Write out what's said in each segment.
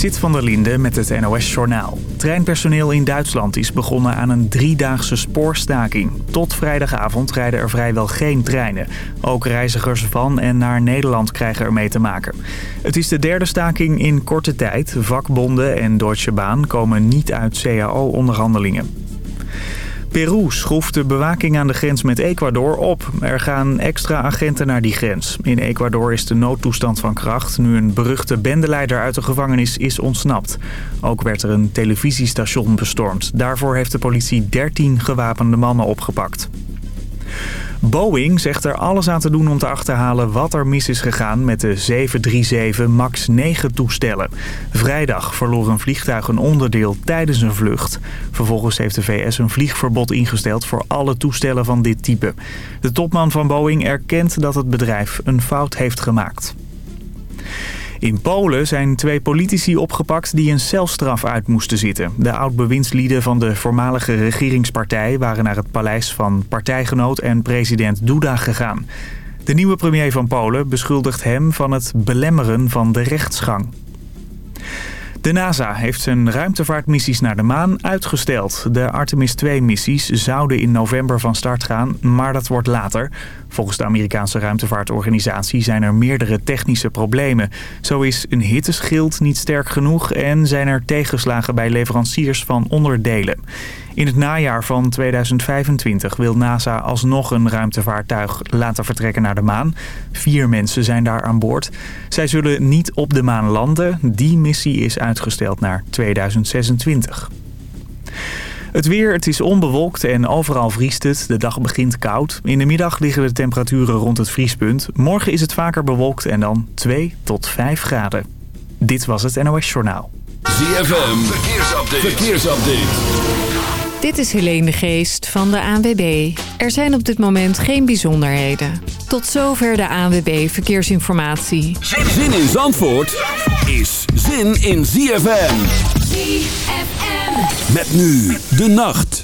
Sit van der Linde met het NOS-journaal. Treinpersoneel in Duitsland is begonnen aan een driedaagse spoorstaking. Tot vrijdagavond rijden er vrijwel geen treinen. Ook reizigers van en naar Nederland krijgen er mee te maken. Het is de derde staking in korte tijd. Vakbonden en Deutsche Bahn komen niet uit CAO-onderhandelingen. Peru schroeft de bewaking aan de grens met Ecuador op. Er gaan extra agenten naar die grens. In Ecuador is de noodtoestand van kracht... nu een beruchte bendeleider uit de gevangenis is ontsnapt. Ook werd er een televisiestation bestormd. Daarvoor heeft de politie 13 gewapende mannen opgepakt. Boeing zegt er alles aan te doen om te achterhalen wat er mis is gegaan met de 737 MAX 9 toestellen. Vrijdag verloor een vliegtuig een onderdeel tijdens een vlucht. Vervolgens heeft de VS een vliegverbod ingesteld voor alle toestellen van dit type. De topman van Boeing erkent dat het bedrijf een fout heeft gemaakt. In Polen zijn twee politici opgepakt die een celstraf uit moesten zitten. De oud-bewindslieden van de voormalige regeringspartij waren naar het paleis van partijgenoot en president Duda gegaan. De nieuwe premier van Polen beschuldigt hem van het belemmeren van de rechtsgang. De NASA heeft zijn ruimtevaartmissies naar de maan uitgesteld. De Artemis 2-missies zouden in november van start gaan, maar dat wordt later. Volgens de Amerikaanse ruimtevaartorganisatie zijn er meerdere technische problemen. Zo is een hitteschild niet sterk genoeg en zijn er tegenslagen bij leveranciers van onderdelen. In het najaar van 2025 wil NASA alsnog een ruimtevaartuig laten vertrekken naar de maan. Vier mensen zijn daar aan boord. Zij zullen niet op de maan landen. Die missie is uitgesteld naar 2026. Het weer, het is onbewolkt en overal vriest het. De dag begint koud. In de middag liggen de temperaturen rond het vriespunt. Morgen is het vaker bewolkt en dan 2 tot 5 graden. Dit was het NOS Journaal. ZFM, verkeersupdate. verkeersupdate. Dit is Helene de Geest van de ANWB. Er zijn op dit moment geen bijzonderheden. Tot zover de ANWB Verkeersinformatie. Zin in Zandvoort is zin in ZFM. ZFM. Met nu de nacht.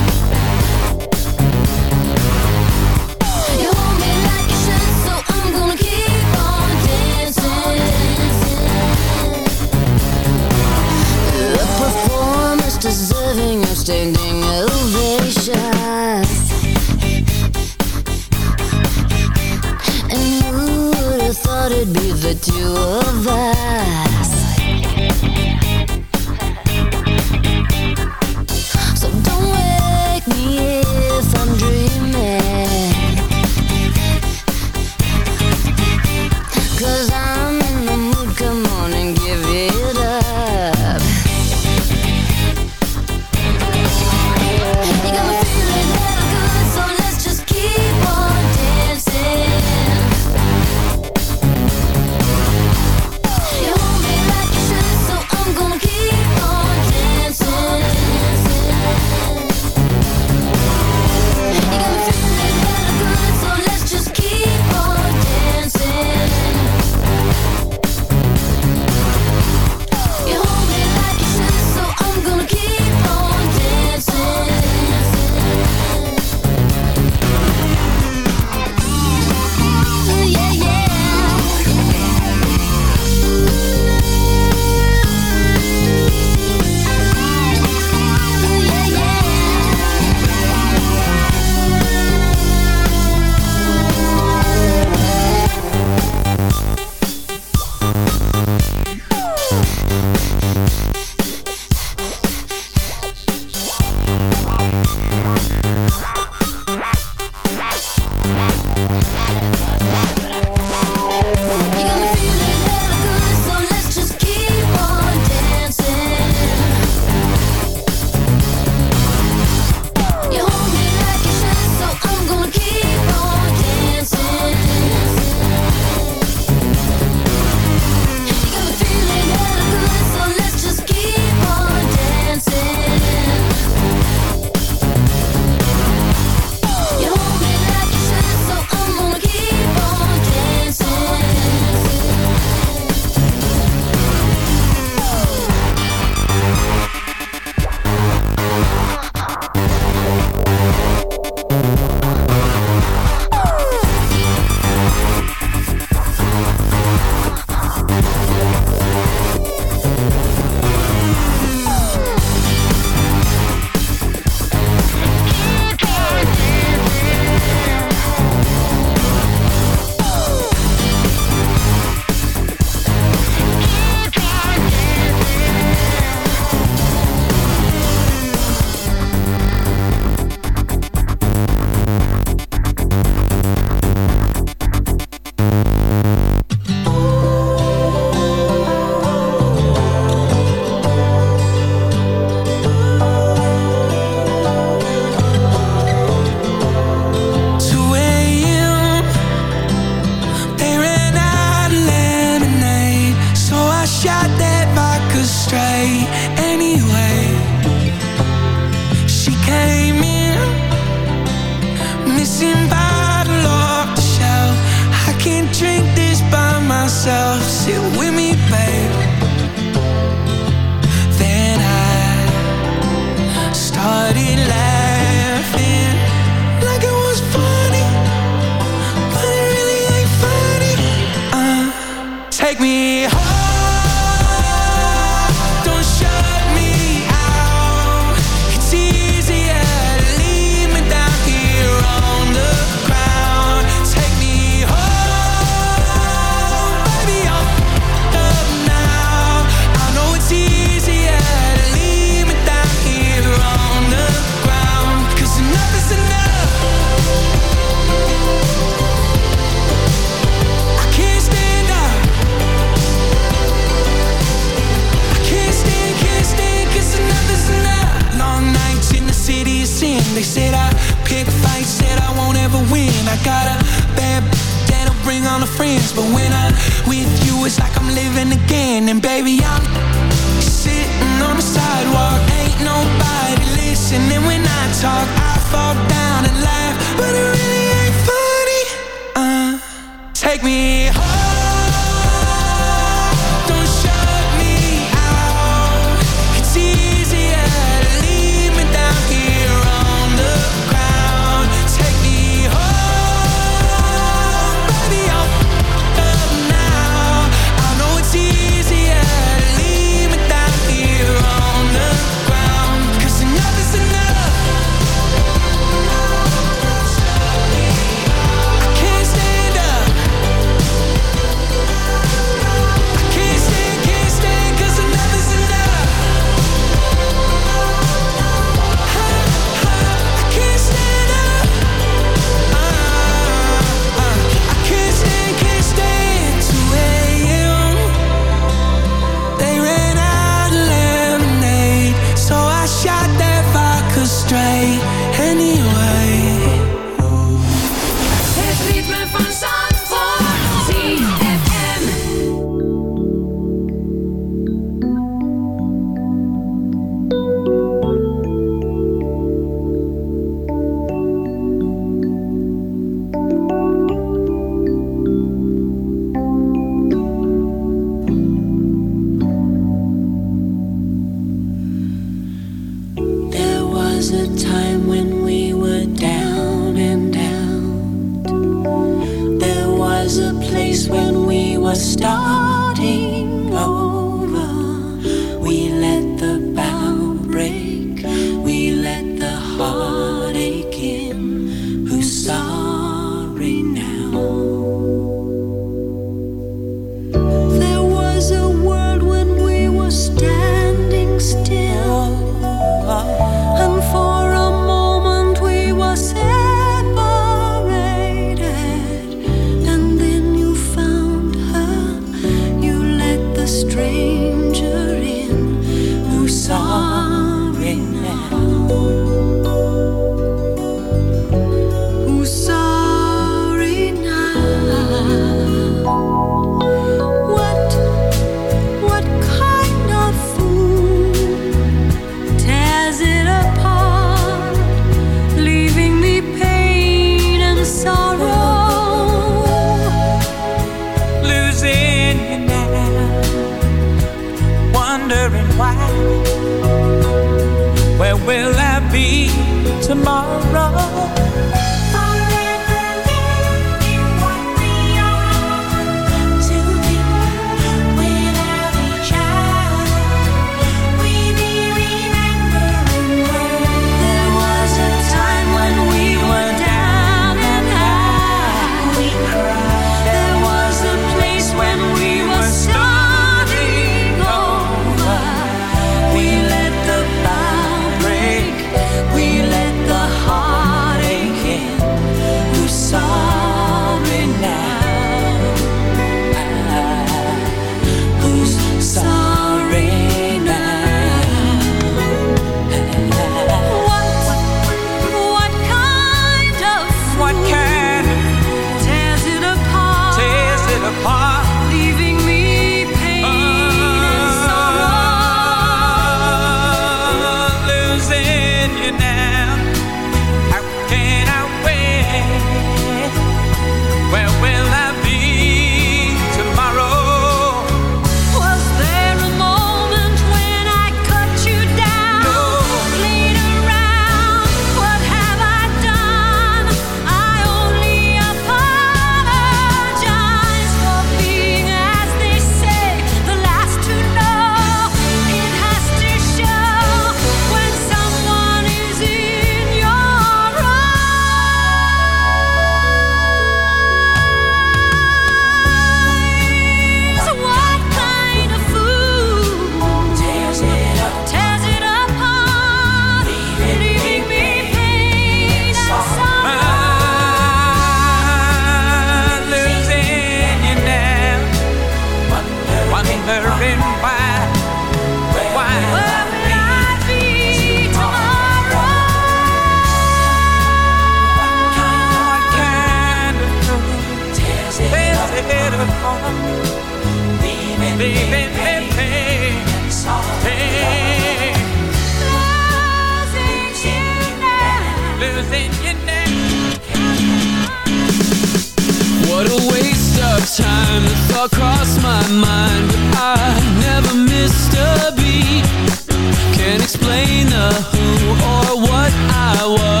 I was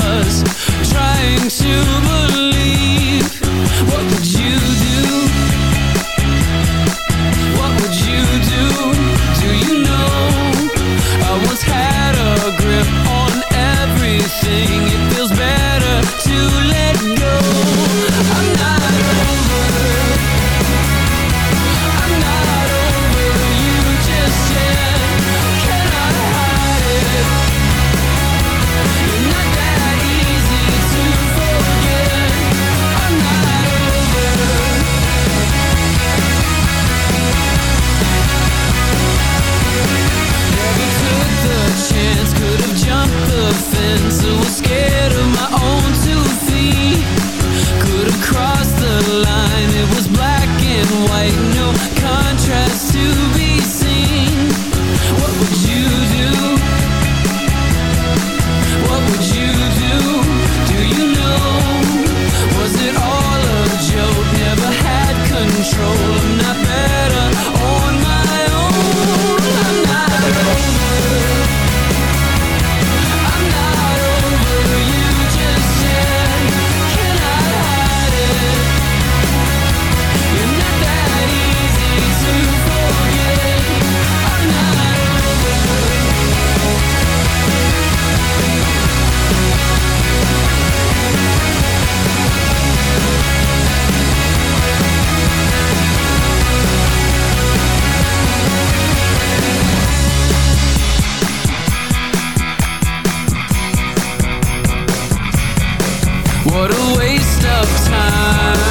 What a waste of time.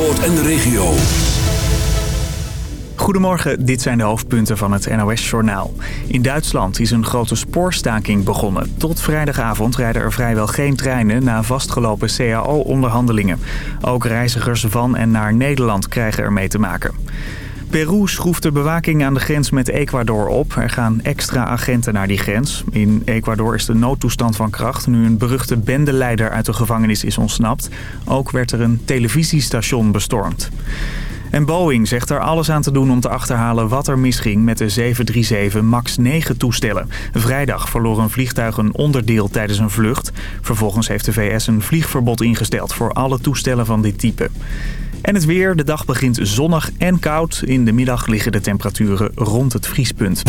En de regio. Goedemorgen, dit zijn de hoofdpunten van het NOS-journaal. In Duitsland is een grote spoorstaking begonnen. Tot vrijdagavond rijden er vrijwel geen treinen na vastgelopen CAO-onderhandelingen. Ook reizigers van en naar Nederland krijgen ermee te maken. Peru schroeft de bewaking aan de grens met Ecuador op. Er gaan extra agenten naar die grens. In Ecuador is de noodtoestand van kracht nu een beruchte bendeleider uit de gevangenis is ontsnapt. Ook werd er een televisiestation bestormd. En Boeing zegt er alles aan te doen om te achterhalen wat er misging met de 737 MAX 9 toestellen. Vrijdag verloor een vliegtuig een onderdeel tijdens een vlucht. Vervolgens heeft de VS een vliegverbod ingesteld voor alle toestellen van dit type. En het weer. De dag begint zonnig en koud. In de middag liggen de temperaturen rond het vriespunt.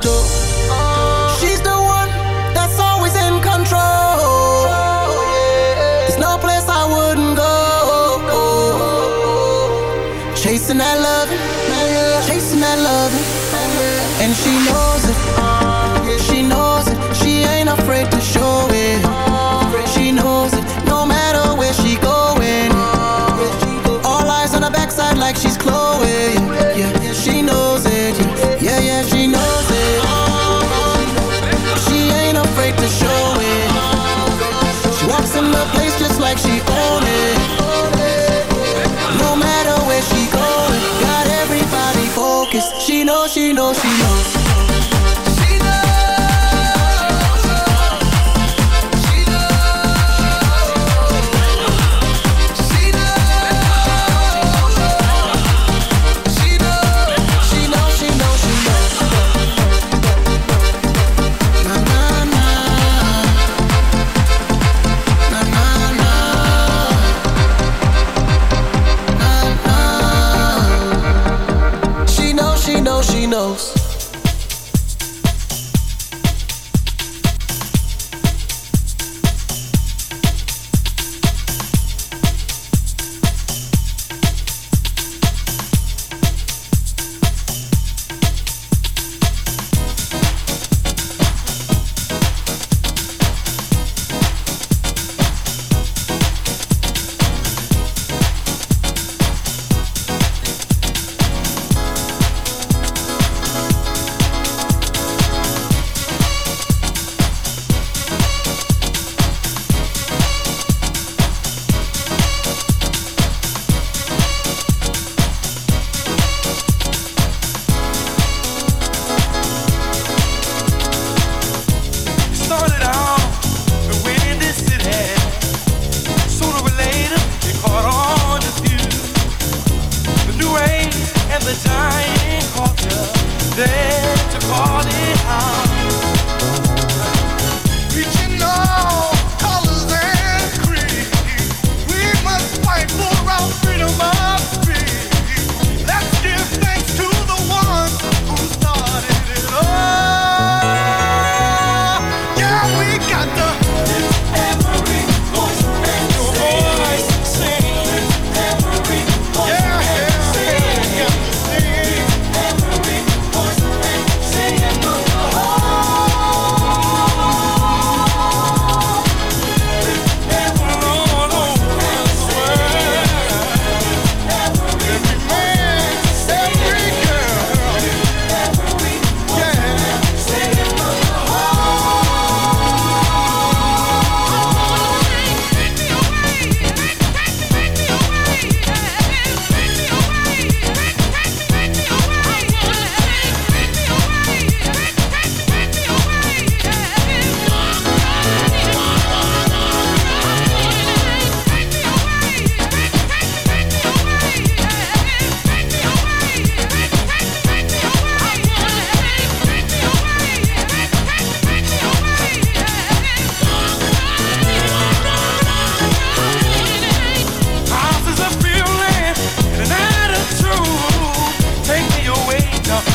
plateau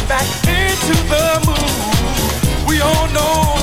back into the moon. We all know